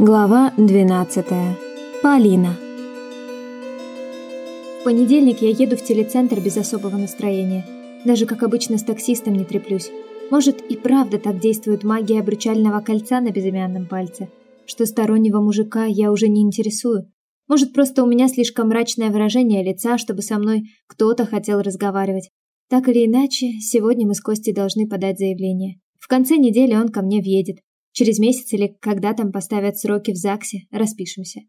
Глава 12. Полина. В понедельник я еду в телецентр без особого настроения. Даже как обычно с таксистом не треплюсь. Может и правда так действует магия обручального кольца на безымянном пальце, что стороннего мужика я уже не интересую. Может просто у меня слишком мрачное выражение лица, чтобы со мной кто-то хотел разговаривать. Так или иначе, сегодня мы с Костей должны подать заявление. В конце недели он ко мне въедет, Через месяц или когда там поставят сроки в ЗАГСе, распишемся.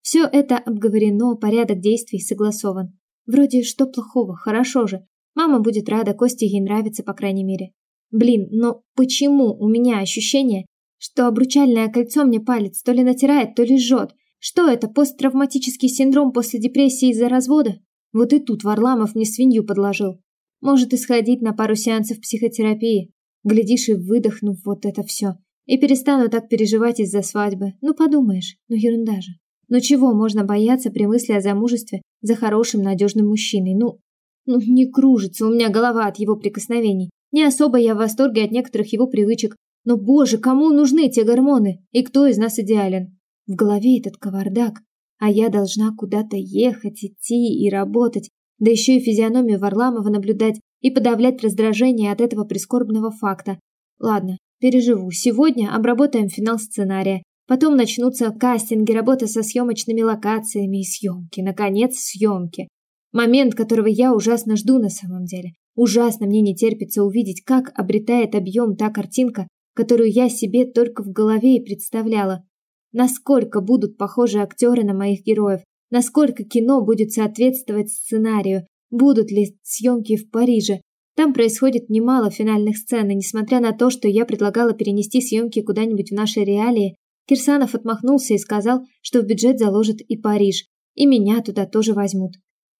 Все это обговорено, порядок действий согласован. Вроде что плохого, хорошо же. Мама будет рада, Косте ей нравится, по крайней мере. Блин, но почему у меня ощущение, что обручальное кольцо мне палец то ли натирает, то ли жжет? Что это, посттравматический синдром после депрессии из-за развода? Вот и тут Варламов мне свинью подложил. Может и сходить на пару сеансов психотерапии. Глядишь и выдохнув вот это все. И перестану так переживать из-за свадьбы. Ну, подумаешь, ну ерунда же. Но чего можно бояться при мысли о замужестве за хорошим, надежным мужчиной? Ну, ну не кружится у меня голова от его прикосновений. Не особо я в восторге от некоторых его привычек. Но, боже, кому нужны те гормоны? И кто из нас идеален? В голове этот кавардак. А я должна куда-то ехать, идти и работать. Да еще и физиономию Варламова наблюдать и подавлять раздражение от этого прискорбного факта. Ладно, Переживу. Сегодня обработаем финал сценария. Потом начнутся кастинги, работа со съемочными локациями и съемки. Наконец, съемки. Момент, которого я ужасно жду на самом деле. Ужасно мне не терпится увидеть, как обретает объем та картинка, которую я себе только в голове и представляла. Насколько будут похожи актеры на моих героев, насколько кино будет соответствовать сценарию, будут ли съемки в Париже, там происходит немало финальных сцен, и несмотря на то, что я предлагала перенести съемки куда-нибудь в наши реалии, Кирсанов отмахнулся и сказал, что в бюджет заложит и Париж, и меня туда тоже возьмут.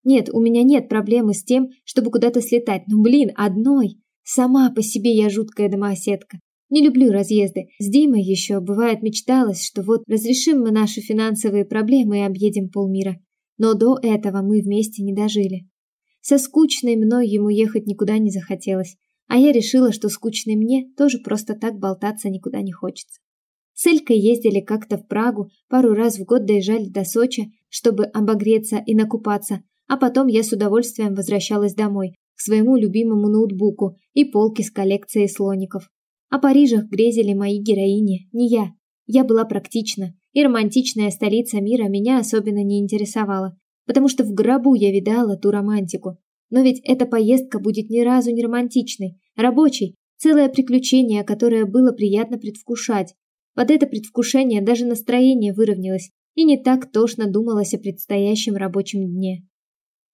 Нет, у меня нет проблемы с тем, чтобы куда-то слетать, но, блин, одной. Сама по себе я жуткая домоседка. Не люблю разъезды. С Димой еще, бывает, мечталось, что вот разрешим мы наши финансовые проблемы и объедем полмира. Но до этого мы вместе не дожили. Со скучной мной ему ехать никуда не захотелось, а я решила, что скучной мне тоже просто так болтаться никуда не хочется. С Элькой ездили как-то в Прагу, пару раз в год доезжали до Сочи, чтобы обогреться и накупаться, а потом я с удовольствием возвращалась домой, к своему любимому ноутбуку и полке с коллекцией слоников. О Парижах грезили мои героини, не я. Я была практична, и романтичная столица мира меня особенно не интересовала, потому что в гробу я видала ту романтику. Но ведь эта поездка будет ни разу не романтичной, рабочей, целое приключение, которое было приятно предвкушать. Под это предвкушение даже настроение выровнялось, и не так тошно думалось о предстоящем рабочем дне.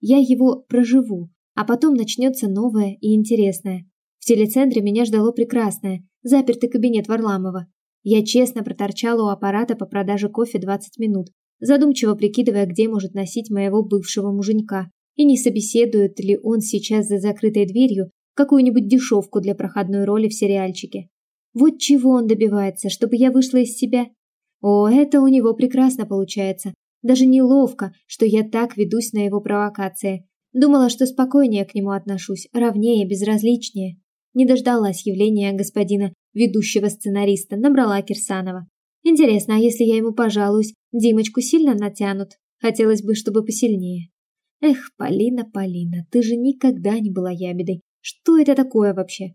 Я его проживу, а потом начнется новое и интересное. В телецентре меня ждало прекрасное, запертый кабинет Варламова. Я честно проторчала у аппарата по продаже кофе 20 минут, задумчиво прикидывая, где может носить моего бывшего муженька, и не собеседует ли он сейчас за закрытой дверью какую-нибудь дешевку для проходной роли в сериальчике. Вот чего он добивается, чтобы я вышла из себя. О, это у него прекрасно получается. Даже неловко, что я так ведусь на его провокации. Думала, что спокойнее к нему отношусь, ровнее, безразличнее. Не дождалась явления господина ведущего сценариста, набрала Кирсанова. Интересно, а если я ему пожалуюсь, Димочку сильно натянут? Хотелось бы, чтобы посильнее. Эх, Полина, Полина, ты же никогда не была ябедой. Что это такое вообще?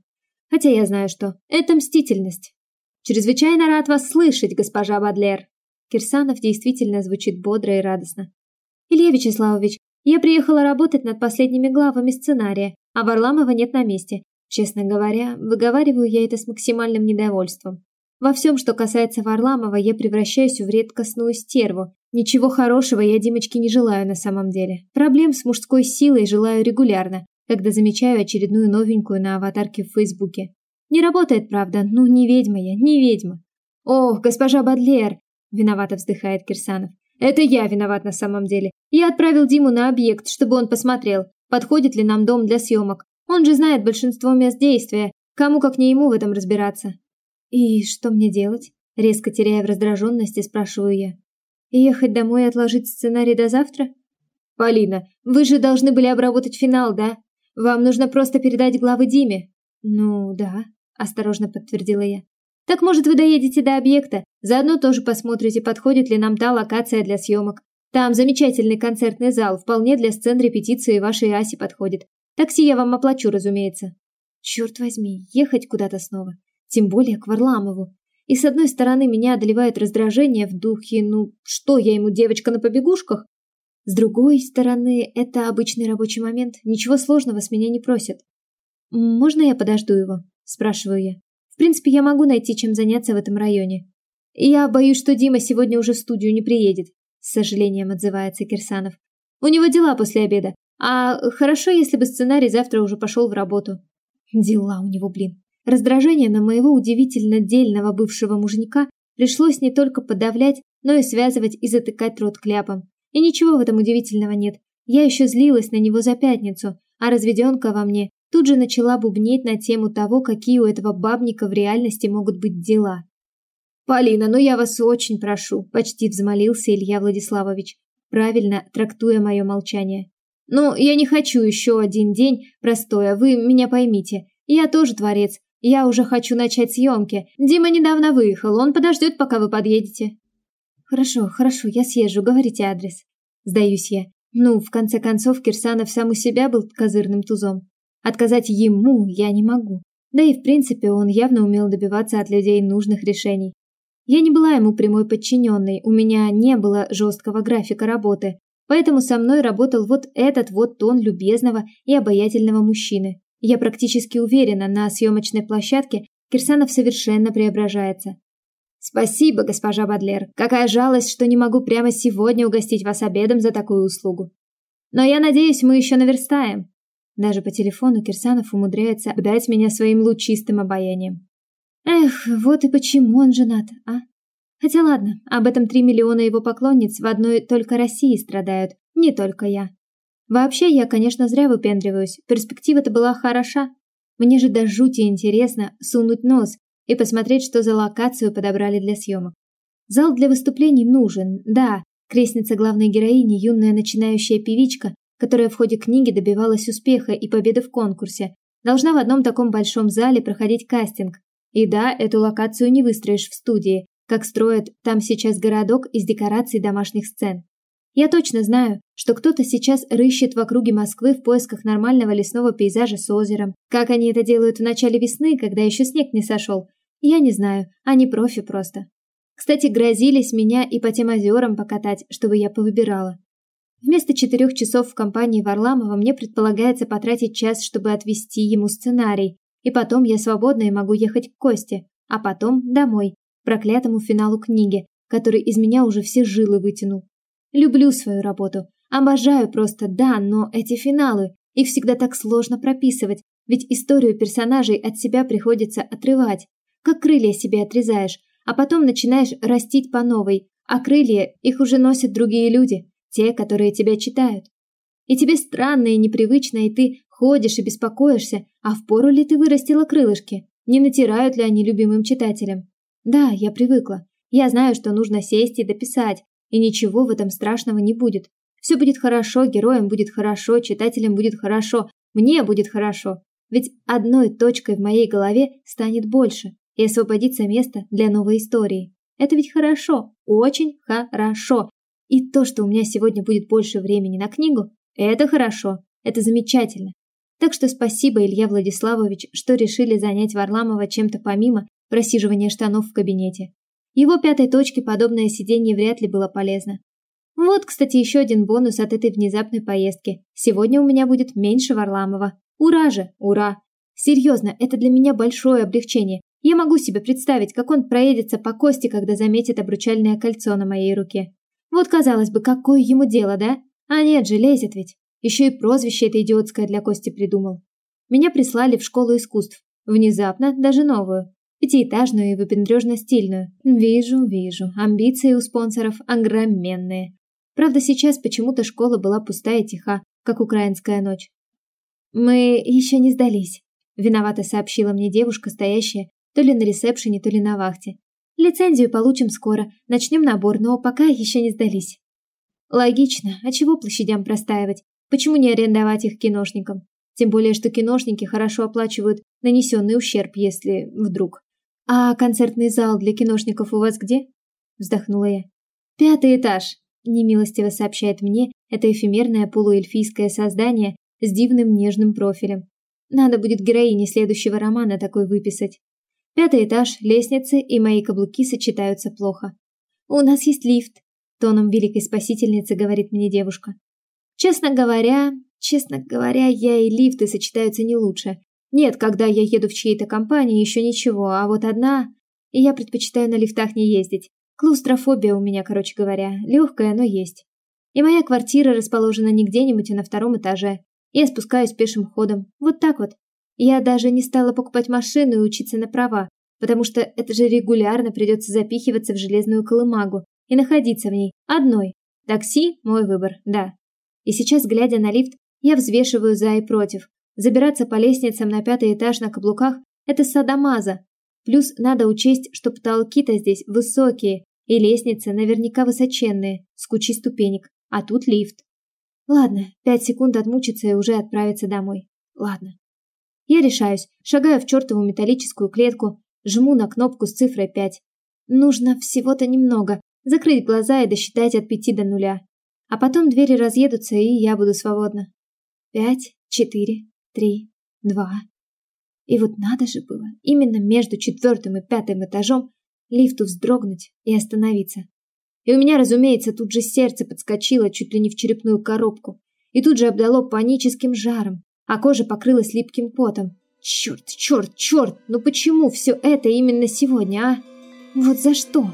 Хотя я знаю, что. Это мстительность. Чрезвычайно рад вас слышать, госпожа Бадлер. Кирсанов действительно звучит бодро и радостно. Илья Вячеславович, я приехала работать над последними главами сценария, а Варламова нет на месте. Честно говоря, выговариваю я это с максимальным недовольством. Во всем, что касается Варламова, я превращаюсь в редкостную стерву. Ничего хорошего я Димочке не желаю на самом деле. Проблем с мужской силой желаю регулярно, когда замечаю очередную новенькую на аватарке в Фейсбуке. Не работает, правда, ну не ведьма я, не ведьма. Ох, госпожа Бадлер, виновато вздыхает Кирсанов. Это я виноват на самом деле. Я отправил Диму на объект, чтобы он посмотрел, подходит ли нам дом для съемок. Он же знает большинство мест действия. Кому как не ему в этом разбираться. «И что мне делать?» Резко теряя в раздраженности, спрашиваю я. «Ехать домой и отложить сценарий до завтра?» «Полина, вы же должны были обработать финал, да? Вам нужно просто передать главы Диме». «Ну, да», – осторожно подтвердила я. Так может вы доедете до объекта, заодно тоже посмотрите, подходит ли нам та локация для съемок. Там замечательный концертный зал, вполне для сцен репетиции вашей Аси подходит. Такси я вам оплачу, разумеется. Черт возьми, ехать куда-то снова. Тем более к Варламову. И с одной стороны меня одолевает раздражение в духе «ну что, я ему девочка на побегушках?» С другой стороны, это обычный рабочий момент, ничего сложного с меня не просят. «Можно я подожду его?» – спрашиваю я. «В принципе, я могу найти, чем заняться в этом районе. Я боюсь, что Дима сегодня уже в студию не приедет», – с сожалением отзывается Кирсанов. «У него дела после обеда, а хорошо, если бы сценарий завтра уже пошел в работу». Дела у него, блин. Раздражение на моего удивительно дельного бывшего муженька пришлось не только подавлять, но и связывать и затыкать рот кляпом. И ничего в этом удивительного нет. Я еще злилась на него за пятницу, а разведенка во мне тут же начала бубнеть на тему того, какие у этого бабника в реальности могут быть дела. «Полина, ну я вас очень прошу», – почти взмолился Илья Владиславович, правильно трактуя мое молчание. «Ну, я не хочу еще один день простоя, вы меня поймите. Я тоже творец, я уже хочу начать съемки. Дима недавно выехал, он подождет, пока вы подъедете». «Хорошо, хорошо, я съезжу, говорите адрес». Сдаюсь я. Ну, в конце концов, Кирсанов сам у себя был козырным тузом. Отказать ему я не могу. Да и в принципе он явно умел добиваться от людей нужных решений. Я не была ему прямой подчиненной, у меня не было жесткого графика работы, поэтому со мной работал вот этот вот тон любезного и обаятельного мужчины. Я практически уверена, на съемочной площадке Кирсанов совершенно преображается. Спасибо, госпожа Бадлер. Какая жалость, что не могу прямо сегодня угостить вас обедом за такую услугу. Но я надеюсь, мы еще наверстаем. Даже по телефону Кирсанов умудряется обдать меня своим лучистым обаянием. Эх, вот и почему он женат, а? Хотя ладно, об этом три миллиона его поклонниц в одной только России страдают, не только я. Вообще, я, конечно, зря выпендриваюсь, перспектива-то была хороша. Мне же до жути интересно сунуть нос и посмотреть, что за локацию подобрали для съемок. Зал для выступлений нужен, да. Крестница главной героини, юная начинающая певичка, которая в ходе книги добивалась успеха и победы в конкурсе, должна в одном таком большом зале проходить кастинг. И да, эту локацию не выстроишь в студии, как строят там сейчас городок из декораций домашних сцен. Я точно знаю, что кто-то сейчас рыщет в округе Москвы в поисках нормального лесного пейзажа с озером. Как они это делают в начале весны, когда еще снег не сошел, я не знаю, они профи просто. Кстати, грозились меня и по тем озерам покатать, чтобы я повыбирала. Вместо четырех часов в компании Варламова мне предполагается потратить час, чтобы отвести ему сценарий, и потом я свободна и могу ехать к Косте, а потом домой, проклятому финалу книги, который из меня уже все жилы вытянул. Люблю свою работу, обожаю просто, да, но эти финалы, их всегда так сложно прописывать, ведь историю персонажей от себя приходится отрывать, как крылья себе отрезаешь, а потом начинаешь растить по новой, а крылья их уже носят другие люди, те, которые тебя читают. И тебе странно и непривычно, и ты ходишь и беспокоишься, а впору ли ты вырастила крылышки? Не натирают ли они любимым читателям? Да, я привыкла. Я знаю, что нужно сесть и дописать, и ничего в этом страшного не будет. Все будет хорошо, героям будет хорошо, читателям будет хорошо, мне будет хорошо. Ведь одной точкой в моей голове станет больше и освободиться место для новой истории. Это ведь хорошо, очень хорошо. И то, что у меня сегодня будет больше времени на книгу, это хорошо, это замечательно. Так что спасибо, Илья Владиславович, что решили занять Варламова чем-то помимо просиживания штанов в кабинете. Его пятой точке подобное сиденье вряд ли было полезно. Вот, кстати, еще один бонус от этой внезапной поездки. Сегодня у меня будет меньше Варламова. Ура же, ура! Серьезно, это для меня большое облегчение. Я могу себе представить, как он проедется по кости, когда заметит обручальное кольцо на моей руке. Вот, казалось бы, какое ему дело, да? А нет же, лезет ведь. Еще и прозвище это идиотское для Кости придумал. Меня прислали в школу искусств. Внезапно, даже новую. Пятиэтажную и выпендрежно-стильную. Вижу, вижу. Амбиции у спонсоров огроменные. Правда, сейчас почему-то школа была пустая и тиха, как украинская ночь. Мы еще не сдались. Виновато сообщила мне девушка, стоящая то ли на ресепшене, то ли на вахте. Лицензию получим скоро, начнем набор, но пока еще не сдались. Логично, а чего площадям простаивать? Почему не арендовать их киношникам? Тем более, что киношники хорошо оплачивают нанесенный ущерб, если вдруг. А концертный зал для киношников у вас где? Вздохнула я. Пятый этаж, немилостиво сообщает мне это эфемерное полуэльфийское создание с дивным нежным профилем. Надо будет героине следующего романа такой выписать. Пятый этаж, лестницы и мои каблуки сочетаются плохо. У нас есть лифт, тоном великой спасительницы говорит мне девушка. Честно говоря, честно говоря, я и лифты сочетаются не лучше. Нет, когда я еду в чьей-то компании, еще ничего, а вот одна... И я предпочитаю на лифтах не ездить. Клаустрофобия у меня, короче говоря, легкая, но есть. И моя квартира расположена не где-нибудь, а на втором этаже. Я спускаюсь пешим ходом. Вот так вот. Я даже не стала покупать машину и учиться на права, потому что это же регулярно придется запихиваться в железную колымагу и находиться в ней одной. Такси – мой выбор, да. И сейчас, глядя на лифт, я взвешиваю за и против. Забираться по лестницам на пятый этаж на каблуках – это садомаза. Плюс надо учесть, что потолки-то здесь высокие, и лестницы наверняка высоченные, с кучей ступенек, а тут лифт. Ладно, пять секунд отмучиться и уже отправиться домой. Ладно. Я решаюсь, шагаю в чертову металлическую клетку, жму на кнопку с цифрой 5. Нужно всего-то немного, закрыть глаза и досчитать от пяти до нуля. А потом двери разъедутся, и я буду свободна. Пять, четыре, три, два. И вот надо же было, именно между четвертым и пятым этажом лифту вздрогнуть и остановиться. И у меня, разумеется, тут же сердце подскочило чуть ли не в черепную коробку. И тут же обдало паническим жаром, а кожа покрылась липким потом. Черт, черт, черт, ну почему все это именно сегодня, а? Вот за что?